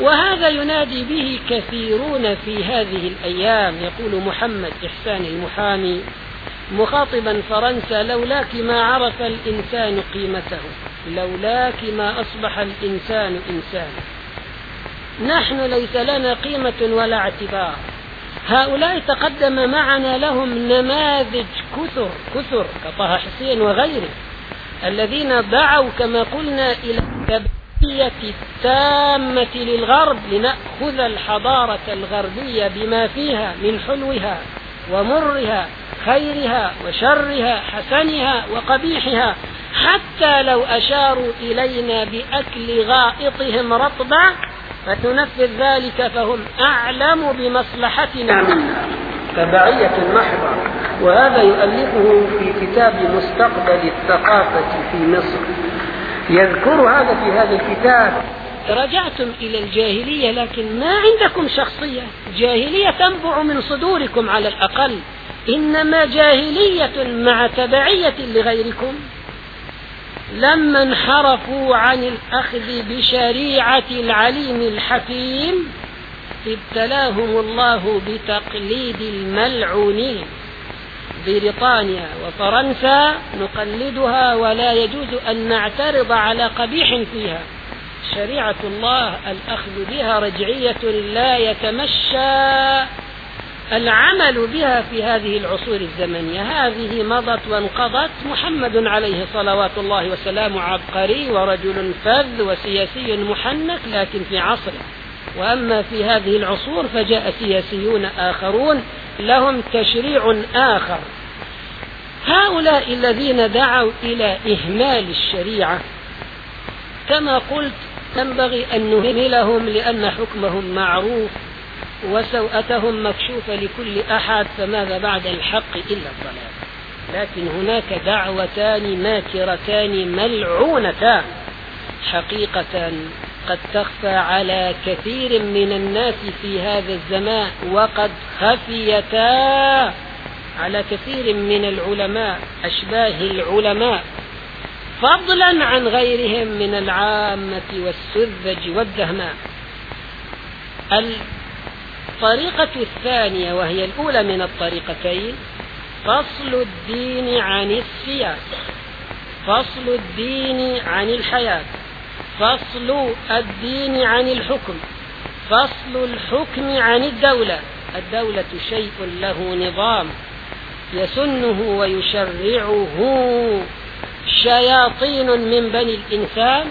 وهذا ينادي به كثيرون في هذه الأيام يقول محمد إحسان المحامي. مخاطبا فرنسا لولاك ما عرف الإنسان قيمته لولاك ما أصبح الإنسان إنسانا. نحن ليس لنا قيمة ولا اعتبار. هؤلاء تقدم معنا لهم نماذج كثر كثر كطه حسين وغيره الذين دعوا كما قلنا إلى التبعية التامة للغرب لنأخذ الحضارة الغربية بما فيها من حلوها. ومرها خيرها وشرها حسنها وقبيحها حتى لو أشاروا إلينا بأكل غائطهم رطبا فتنفذ ذلك فهم أعلم بمصلحتنا. تبعية محضة وهذا يؤلفه في كتاب مستقبل الثقافة في مصر. يذكر هذا في هذا الكتاب. رجعتم إلى الجاهلية لكن ما عندكم شخصية. جاهلية تنبع من صدوركم على الأقل. إنما جاهلية مع تبعية لغيركم. لما انحرفوا عن الأخذ بشريعة العليم الحكيم ابتلاهم الله بتقليد الملعونين. بريطانيا وفرنسا نقلدها ولا يجوز أن نعترض على قبيح فيها. شريعة الله الأخذ بها رجعية لا يتمشى العمل بها في هذه العصور الزمنية. هذه مضت وانقضت. محمد عليه صلوات الله وسلامه عبقري ورجل فذ وسياسي محنك لكن في عصره. وأما في هذه العصور فجاء سياسيون آخرون لهم تشريع آخر. هؤلاء الذين دعوا إلى إهمال الشريعة كما قلت ينبغي أن نهملهم لأن حكمهم معروف وسوءتهم مكشوفة لكل أحد فماذا بعد الحق إلا الضلال؟ لكن هناك دعوتان ماكرتان ملعونتان حقيقة قد تخفى على كثير من الناس في هذا الزمان وقد خفيتا على كثير من العلماء أشباه العلماء. فضلا عن غيرهم من العامة والسذج والدهماء. الطريقة الثانية وهي الأولى من الطريقتين فصل الدين عن السياسة فصل الدين عن الحياة فصل الدين عن الحكم فصل الحكم عن الدولة. الدولة شيء له نظام يسنه ويشرعه شياطين من بني الإنسان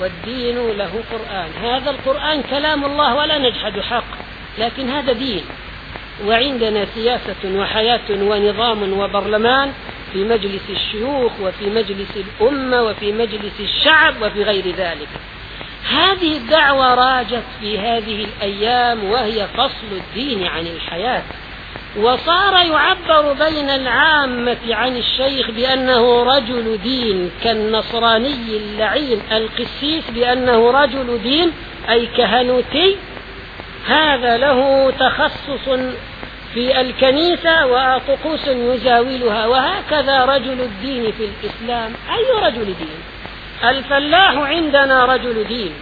والدين له قرآن. هذا القرآن كلام الله ولا نجحد حق لكن هذا دين. وعندنا سياسة وحياة ونظام وبرلمان في مجلس الشيوخ وفي مجلس الأمة وفي مجلس الشعب وفي غير ذلك. هذه الدعوة راجت في هذه الأيام وهي فصل الدين عن الحياة. وصار يعبر بين العامة عن الشيخ بأنه رجل دين كالنصراني اللعين القسيس بأنه رجل دين أي كهنوتي. هذا له تخصص في الكنيسة وطقوس يزاولها. وهكذا رجل الدين في الإسلام. أي رجل دين؟ الفلاح عندنا رجل دين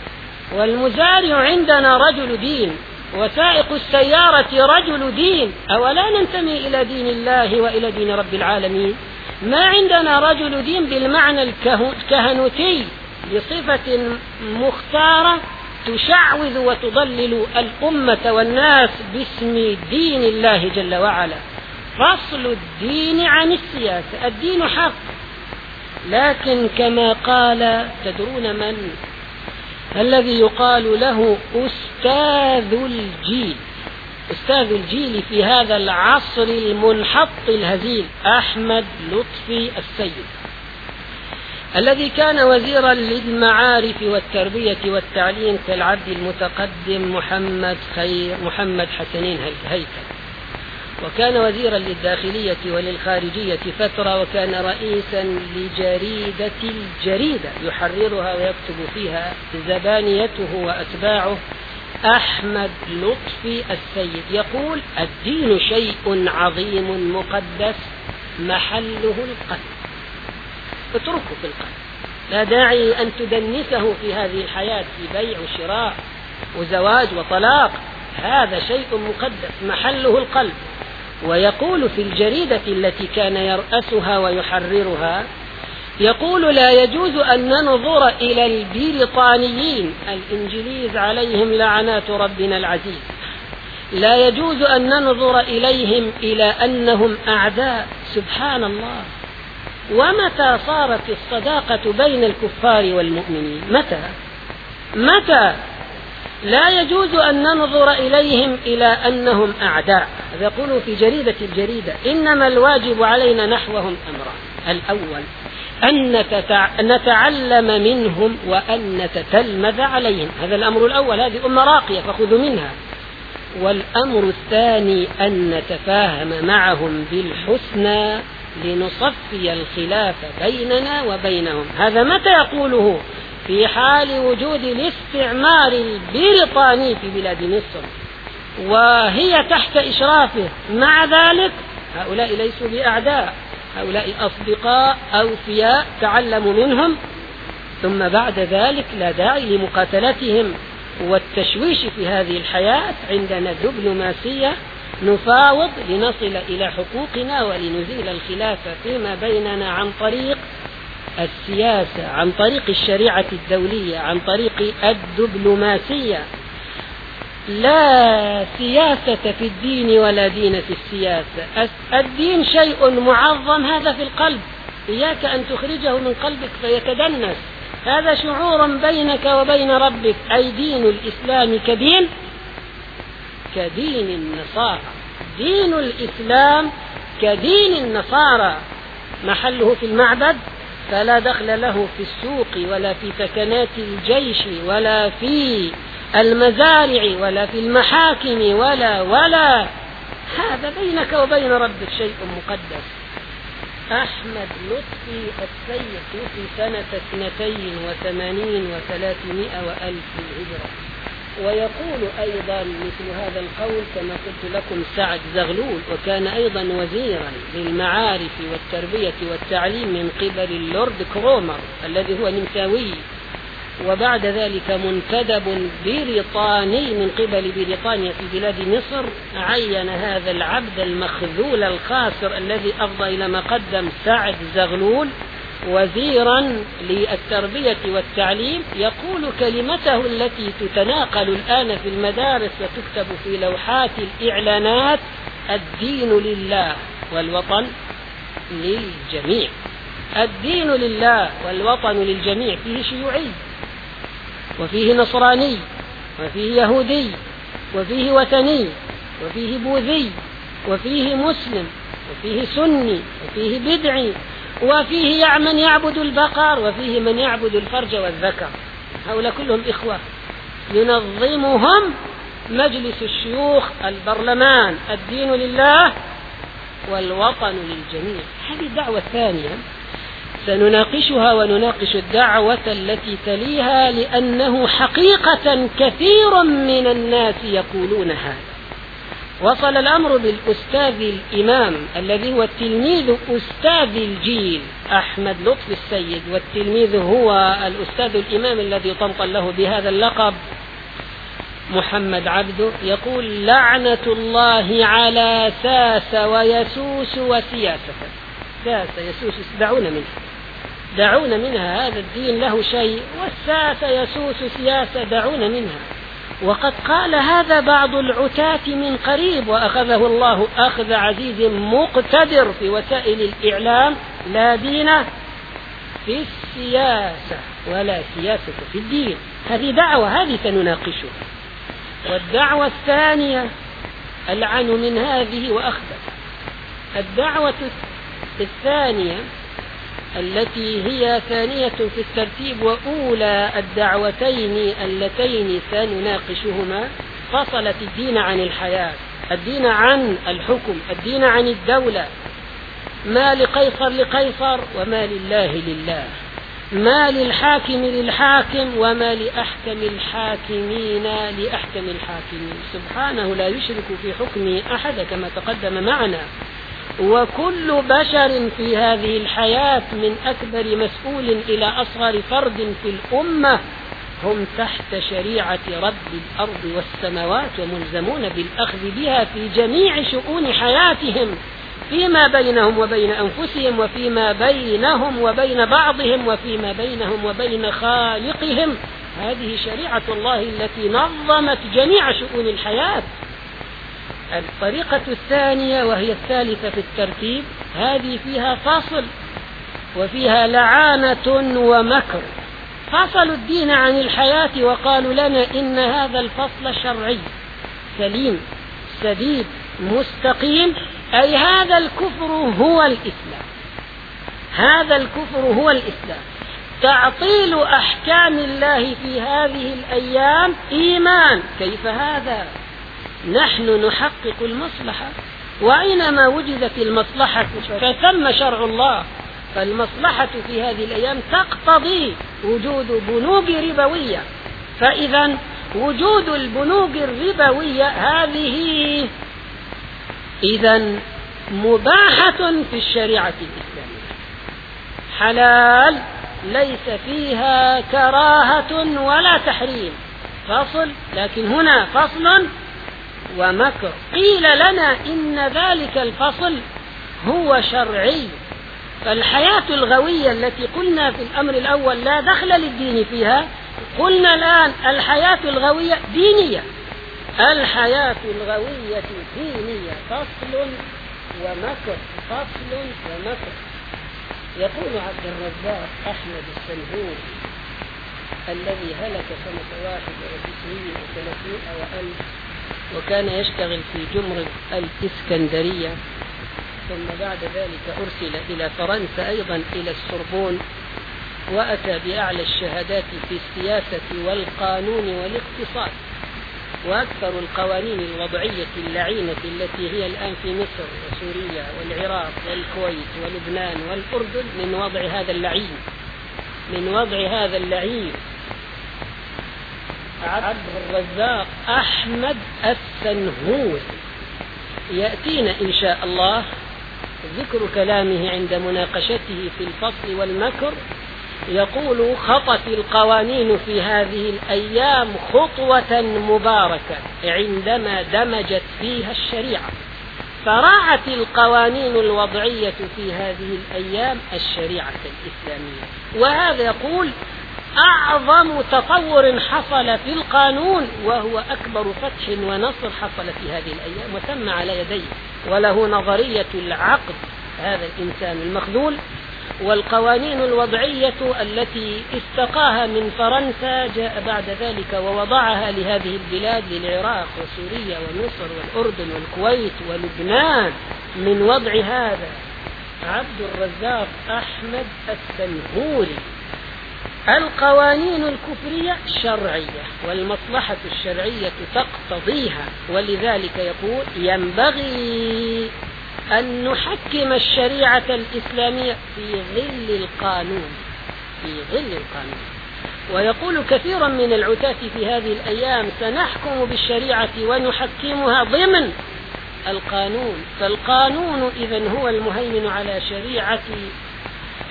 والمزارع عندنا رجل دين. وسائق السيارة رجل دين. أولا ننتمي إلى دين الله وإلى دين رب العالمين. ما عندنا رجل دين بالمعنى الكهنوتي بصفة مختارة تشعوذ وتضلل الأمة والناس باسم دين الله جل وعلا. فصل الدين عن السياسة الدين حق. لكن كما قال تدرون من؟ الذي يقال له أستاذ الجيل. أستاذ الجيل في هذا العصر المنحط الهزيل أحمد لطفي السيد. الذي كان وزيرا للمعارف والتربية والتعليم كالعبد المتقدم محمد خير محمد حسنين هيكل وكان وزيرا للداخلية وللخارجية فترة وكان رئيسا لجريدة الجريدة يحررها ويكتب فيها زبانيته وأتباعه. أحمد لطفي السيد يقول الدين شيء عظيم مقدس محله القلب. اتركه في القلب. لا داعي أن تدنسه في هذه الحياة في بيع وشراء وزواج وطلاق. هذا شيء مقدس محله القلب. ويقول في الجريدة التي كان يرأسها ويحررها يقول لا يجوز أن ننظر إلى البريطانيين الإنجليز عليهم لعنات ربنا العزيز. لا يجوز أن ننظر إليهم إلى أنهم أعداء سبحان الله. ومتى صارت الصداقة بين الكفار والمؤمنين؟ متى؟ متى؟ لا يجوز أن ننظر إليهم إلى أنهم أعداء. يقول في جريدة الجريدة. إنما الواجب علينا نحوهم أمران. الأول أن نتعلم منهم وأن نتتلمذ عليهم. هذا الأمر الأول هذه أمة راقية فخذوا منها. والأمر الثاني أن نتفاهم معهم بالحسنى لنصفي الخلاف بيننا وبينهم. هذا متى يقوله؟ في حال وجود الاستعمار البريطاني في بلاد مصر. وهي تحت إشرافه. مع ذلك هؤلاء ليسوا بأعداء. هؤلاء أصدقاء أوفياء تعلموا منهم ثم بعد ذلك لا داعي لمقاتلتهم. والتشويش في هذه الحياة عندنا دبلوماسية نفاوض لنصل إلى حقوقنا ولنزيل الخلاف فيما بيننا عن طريق السياسة عن طريق الشريعة الدولية عن طريق الدبلوماسية. لا سياسة في الدين ولا دين في السياسة. الدين شيء معظم هذا في القلب. إياك أن تخرجه من قلبك فيتدنس. هذا شعور بينك وبين ربك. أي دين الإسلام كدين؟ كدين النصارى. دين الإسلام كدين النصارى. محله في المعبد فلا دخل له في السوق ولا في سكنات الجيش ولا في المزارع ولا في المحاكم ولا ولا. هذا بينك وبين ربك شيء مقدس. أحمد لطفي السيد توفي سنة اثنتين وثمانين وثلاثمائة وألف الهجرة ويقول أيضا مثل هذا القول كما قلت لكم سعد زغلول وكان أيضا وزيرا للمعارف والتربية والتعليم من قبل اللورد كرومر الذي هو نمساوي. وبعد ذلك منتدب بريطاني من قبل بريطانيا في بلاد مصر عين هذا العبد المخذول الخاسر الذي أفضى إلى ما قدم سعد زغلول وزيرا للتربية والتعليم يقول كلمته التي تتناقل الآن في المدارس وتكتب في لوحات الإعلانات الدين لله والوطن للجميع. الدين لله والوطن للجميع فيه شيوعي. وفيه نصراني وفيه يهودي وفيه وثني وفيه بوذي وفيه مسلم وفيه سني وفيه بدعي وفيه من يعبد البقر وفيه من يعبد الفرج والذكر. هؤلاء كلهم إخوة. ينظمهم مجلس الشيوخ البرلمان الدين لله والوطن للجميع. هذه الدعوة الثانية. سنناقشها ونناقش الدعوة التي تليها لأنه حقيقة كثير من الناس يقولون هذا. وصل الأمر بالأستاذ الإمام الذي هو التلميذ أستاذ الجيل أحمد لطف السيد والتلميذ هو الأستاذ الإمام الذي طنطن له بهذا اللقب محمد عبده يقول لعنة الله على ساس ويسوس وسياسة. ساس يسوس دعونا منه. دعونا منها هذا الدين له شيء والساسة يسوس سياسة دعونا منها. وقد قال هذا بعض العتاة من قريب وأخذه الله أخذ عزيز مقتدر في وسائل الإعلام لا دين في السياسة ولا سياسة في الدين. هذه دعوة هذه سنناقشها والدعوة الثانية ألعن من هذه وأخبث الدعوة الثانية التي هي ثانية في الترتيب وأولى الدعوتين اللتين سنناقشهما فصلت الدين عن الحياة الدين عن الحكم الدين عن الدولة. ما لقيصر لقيصر وما لله لله. ما للحاكم للحاكم وما لأحكم الحاكمين لأحكم الحاكمين. سبحانه لا يشرك في حكمه أحد كما تقدم معنا. وكل بشر في هذه الحياة من أكبر مسؤول إلى أصغر فرد في الأمة هم تحت شريعة رب الأرض والسماوات وملزمون بالأخذ بها في جميع شؤون حياتهم فيما بينهم وبين أنفسهم وفيما بينهم وبين بعضهم وفيما بينهم وبين خالقهم. هذه شريعة الله التي نظمت جميع شؤون الحياة. الطريقة الثانية وهي الثالثة في الترتيب هذه فيها فصل وفيها لعانة ومكر. فصلوا الدين عن الحياة وقالوا لنا إن هذا الفصل شرعي سليم سديد مستقيم أي هذا الكفر هو الإسلام. هذا الكفر هو الإسلام. تعطيل أحكام الله في هذه الأيام إيمان. كيف هذا؟ نحن نحقق المصلحة وأينما وجدت المصلحة فثم شرع الله. فالمصلحة في هذه الأيام تقتضي وجود بنوك ربوية. فإذا وجود البنوك الربوية هذه إذا مباحة في الشريعة الإسلامية. حلال ليس فيها كراهة ولا تحريم. فصل لكن هنا فصل ومكر. قيل لنا إن ذلك الفصل هو شرعي. فالحياة الغوية التي قلنا في الأمر الأول لا دخل للدين فيها قلنا الآن الحياة الغوية دينية. الحياة الغوية دينية. فصل ومكر. فصل ومكر. يقول عبد الرزاق أحمد السنهور الذي هلك سنة واحد وتسعين وثلاثين أو ألف وكان يشتغل في جمرك الإسكندرية ثم بعد ذلك أرسل إلى فرنسا أيضا إلى السربون وأتى بأعلى الشهادات في السياسة والقانون والاقتصاد وأكثر القوانين الوضعية اللعينة التي هي الآن في مصر وسوريا والعراق والكويت ولبنان والأردن من وضع هذا اللعين من وضع هذا اللعين. عبد الرزاق أحمد السنهور يأتينا إن شاء الله ذكر كلامه عند مناقشته في الفصل والمكر. يقول خطت القوانين في هذه الأيام خطوة مباركة عندما دمجت فيها الشريعة. فراعت القوانين الوضعية في هذه الأيام الشريعة الإسلامية. وهذا يقول أعظم تطور حصل في القانون وهو أكبر فتح ونصر حصل في هذه الأيام وتم على يديه. وله نظرية العقد هذا الإنسان المخذول والقوانين الوضعية التي استقاها من فرنسا جاء بعد ذلك ووضعها لهذه البلاد للعراق وسوريا ومصر والأردن والكويت ولبنان. من وضع هذا عبد الرزاق أحمد السنهوري القوانين الكفرية شرعية والمصلحة الشرعية تقتضيها ولذلك يقول ينبغي أن نحكم الشريعة الإسلامية في ظل القانون في ظل القانون. ويقول كثيرا من العتاة في هذه الأيام سنحكم بالشريعة ونحكمها ضمن القانون فالقانون إذا هو المهيمن على شريعة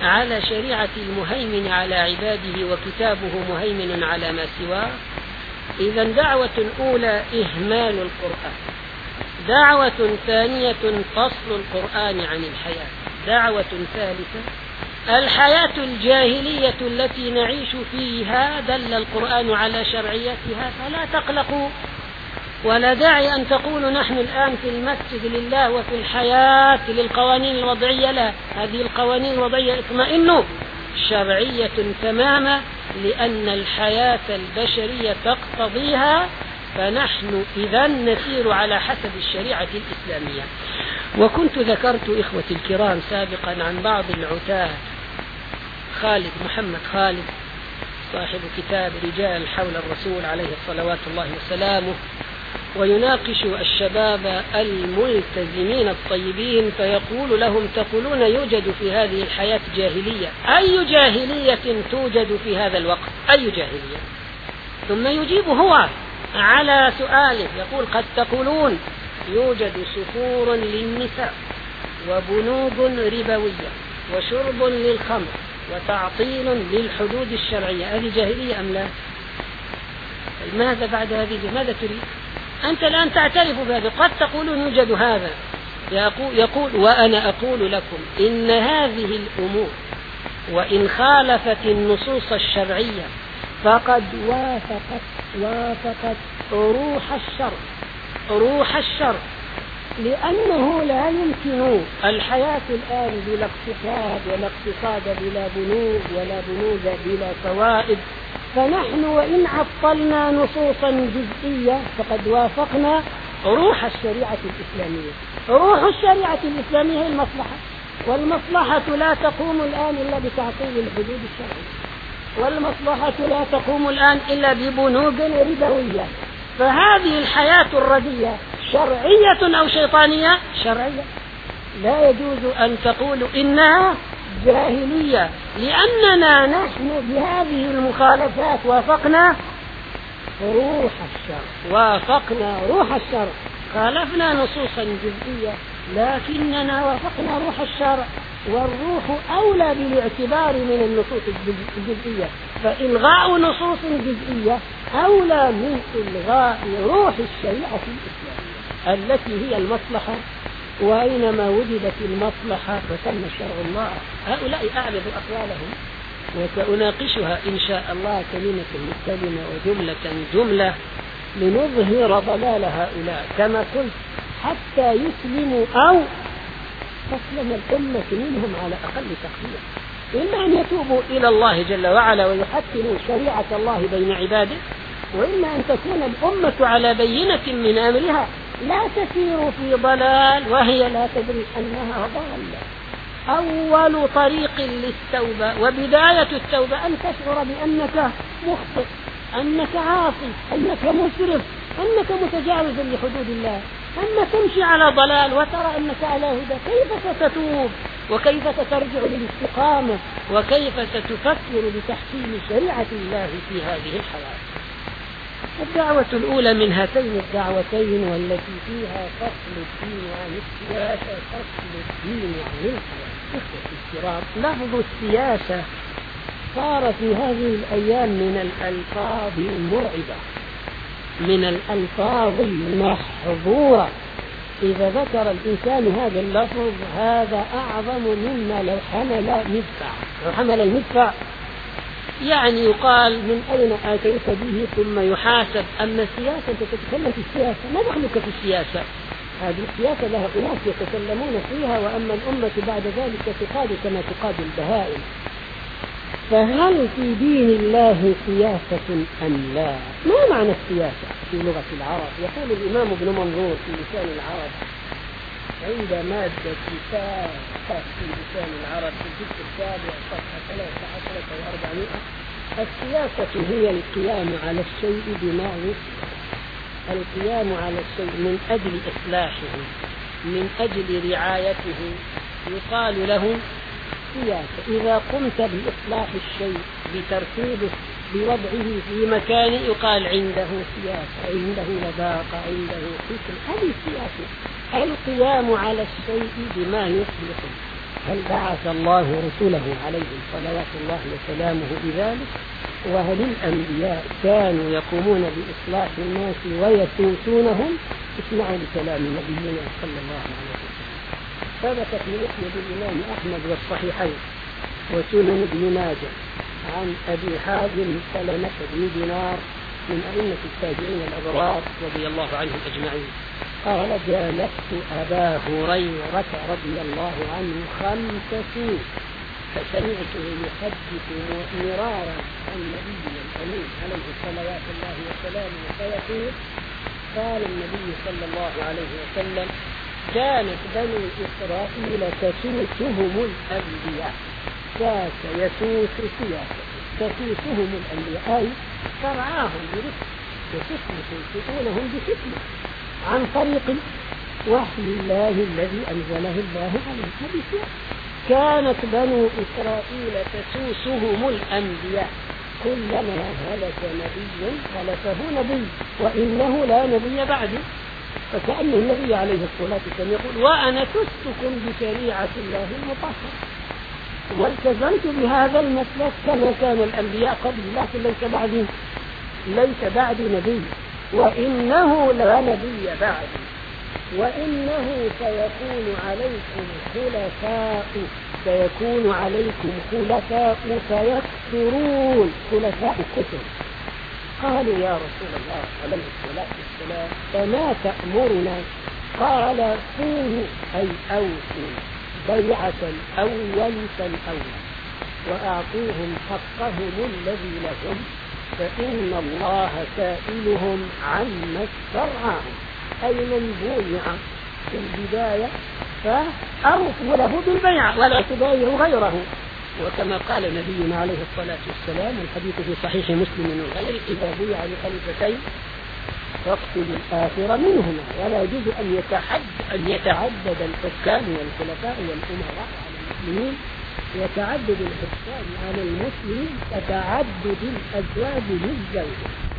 على شريعة المهيمن على عباده وكتابه مهيمن على ما سواه. إذا دعوة أولى إهمال القرآن. دعوة ثانية فصل القرآن عن الحياة. دعوة ثالثة الحياة الجاهلية التي نعيش فيها دل القرآن على شرعيتها فلا تقلقوا. ولا داعي أن تقولوا نحن الآن في المسجد لله وفي الحياة للقوانين الوضعية لا. هذه القوانين الوضعية اطمئنوا شرعية تماما لأن الحياة البشرية تقتضيها. فنحن إذا نسير على حسب الشريعة الإسلامية. وكنت ذكرت إخوتي الكرام سابقا عن بعض العتاة. خالد محمد خالد صاحب كتاب رجال حول الرسول عليه الصلوات الله وسلامه ويناقش الشباب الملتزمين الطيبين فيقول لهم تقولون يوجد في هذه الحياة جاهلية؟ أي جاهلية توجد في هذا الوقت؟ أي جاهلية؟ ثم يجيب هو على سؤاله يقول قد تقولون يوجد سفور للنساء وبنوك ربوية وشرب للخمر وتعطيل للحدود الشرعية هذه جاهلية أم لا؟ ماذا بعد هذه؟ ماذا تريد؟ أنت الآن تعترف بهذا. قد تقولون يوجد هذا. يقول, وأنا أقول لكم إن هذه الأمور وإن خالفت النصوص الشرعية فقد وافقت وافقت روح الشر روح الشر لأنه لا يمكن الحياة الآن بلا اقتصاد ولا اقتصاد بلا بنوك ولا بنوك بلا فوائد. فنحن وإن عطلنا نصوصا جزئية فقد وافقنا روح الشريعة الإسلامية. روح الشريعة الإسلامية هي المصلحة. والمصلحة لا تقوم الآن إلا بتعطيل الحدود الشرعية. والمصلحة لا تقوم الآن إلا ببنوك ربوية فهذه الحياة الردية شرعية أو شيطانية؟ شرعية. لا يجوز أن تقولوا إنها جاهلية لأننا نحن بهذه المخالفات وافقنا روح الشرع وافقنا روح الشرع خالفنا نصوصا جزئية لكننا وافقنا روح الشرع والروح أولى بالاعتبار من النصوص الجزئية. فإلغاء نصوص جزئية أولى من إلغاء روح الشريعة الإسلامية التي هي المصلحة وأينما وجدت المصلحة فثم شرع الله. هؤلاء أعرض أقوالهم وسأناقشها إن شاء الله كلمة كلمة وجملة جملة لنظهر ضلال هؤلاء. كما قلت حتى يسلموا أو تسلم الأمة منهم على أقل تقدير. إما أن يتوبوا إلى الله جل وعلا ويحكموا شريعة الله بين عباده وإما أن تكون الأمة على بينة من أمرها. لا تسير في ضلال وهي لا تدري أنها ضالة. أول طريق للتوبة وبداية التوبة أن تشعر بأنك مخطئ أنك عاصي أنك مسرف أنك متجاوز لحدود الله أما تمشي على ضلال وترى أنك على هدى. كيف ستتوب؟ وكيف سترجع للاستقامة؟ وكيف ستفكر بتحكيم شريعة الله في هذه الحياة؟ الدعوة الأولى من هاتين الدعوتين والتي فيها فصل الدين عن السياسة فصل الدين عن الحياة الكرام لفظ السياسة صار في هذه الأيام من الألفاظ المرعبة من الألفاظ المحظورة. إذا ذكر الإنسان هذا اللفظ هذا أعظم مما لو حمل مدفع لو حمل المدفع يعني يقال من أين آتيت به ثم يحاسب. أما السياسة أنت تتكلم في السياسة ما دخلك في السياسة هذه السياسة لها أناس يتكلمون فيها وأما الأمة بعد ذلك تقاد كما تقاد البهائم. فهل في دين الله سياسة أم لا؟ ما معنى السياسة في لغة العرب؟ يقول الإمام ابن منظور في لسان العرب عند مادة كتاب في لسان العرب في الجزء السابع صفحة ثلاثة عشرة وأربعمائة. السياسة هي القيام على الشيء بما يصلح القيام على الشيء من أجل إصلاحه من أجل رعايته. يقال له سياسة إذا قمت بإصلاح الشيء بترتيبه بوضعه في مكان يقال عنده سياسة عنده لباقة عنده فكر. هذه السياسة القيام على الشيء بما يصلحه هل بعث الله رسله عليهم صلوات الله وسلامه بذلك؟ وهل الأنبياء كانوا يقومون بإصلاح الناس ويسوسونهم اسمعوا لكلام نبينا صلى الله عليه وسلم. ثبت في مسند الإمام أحمد والصحيحين وسنن ابن ماجه عن أبي حازم سلمة بن دينار من أئمة التابعين الأبرار رضي الله عنهم أجمعين. قال جالست أبا هريرة رضي الله عنه خمس سنين فسمعته يحدث مرارا عن نبينا الأمين عليه صلوات الله وسلامه فيقول قال النبي صلى الله عليه وسلم كانت بنو إسرائيل تسوسهم الأنبياء ساس يسوس سياسة تسوسهم الأنبياء برفق وحكمة تؤونهم بحكمة عن طريق وحي الله الذي أنزله الله عليه هذه كانت بنو إسرائيل تسوسهم الأنبياء. كلما هلك نبي خلفه نبي وإنه لا نبي بعده فكأن النبي عليه الصلاة والسلام يقول وأنا تستكم بشريعة الله المطهرة. والتزمت بهذا المسلك كما كان الأنبياء قبل لكن ليس بعدي ليس بعدي نبي. وإنه لا نبي بعدي وإنه سيكون عليكم خلفاء سيكون عليكم خلفاء سيكثرون خلفاء كثر قالوا يا رسول الله عليه الصلاة والسلام فما تأمرنا؟ قال فيه أي أوفوا. بيعة الأول فالأول وأعطوهم حقهم الذي لهم فإن الله سائلهم عما استرعاهم أي من بويع في البداية فأوفوا له بالبيع ولا تبايعوا غيره. وكما قال نبينا عليه الصلاة والسلام الحديث في صحيح مسلم وغيره إذا بيع لخليفتين فاقتل الآخر منهما. ولا يجوز أن يتحد أن يتعدد الحكام والخلفاء والأمراء على المسلمين. يتعدد الحكام على المسلمين. كتعدد الأزواج للزوجة